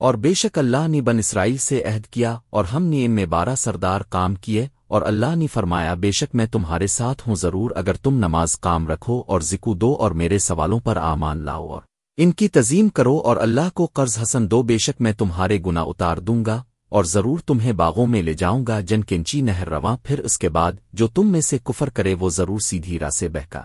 اور بے شک اللہ نے بن اسرائیل سے عہد کیا اور ہم نے ان میں بارہ سردار کام کیے اور اللہ نے فرمایا، بے شک میں تمہارے ساتھ ہوں ضرور اگر تم نماز کام رکھو اور ذکو دو اور میرے سوالوں پر آمان لاؤ اور ان کی تزیم کرو اور اللہ کو قرض حسن دو، بے شک میں تمہارے گنا اتار دوں گا اور ضرور تمہیں باغوں میں لے جاؤں گا، جن کنچی نہر رواں، پھر اس کے بعد جو تم میں سے کفر کرے وہ ضرور سیدھی راہ سے بہکا۔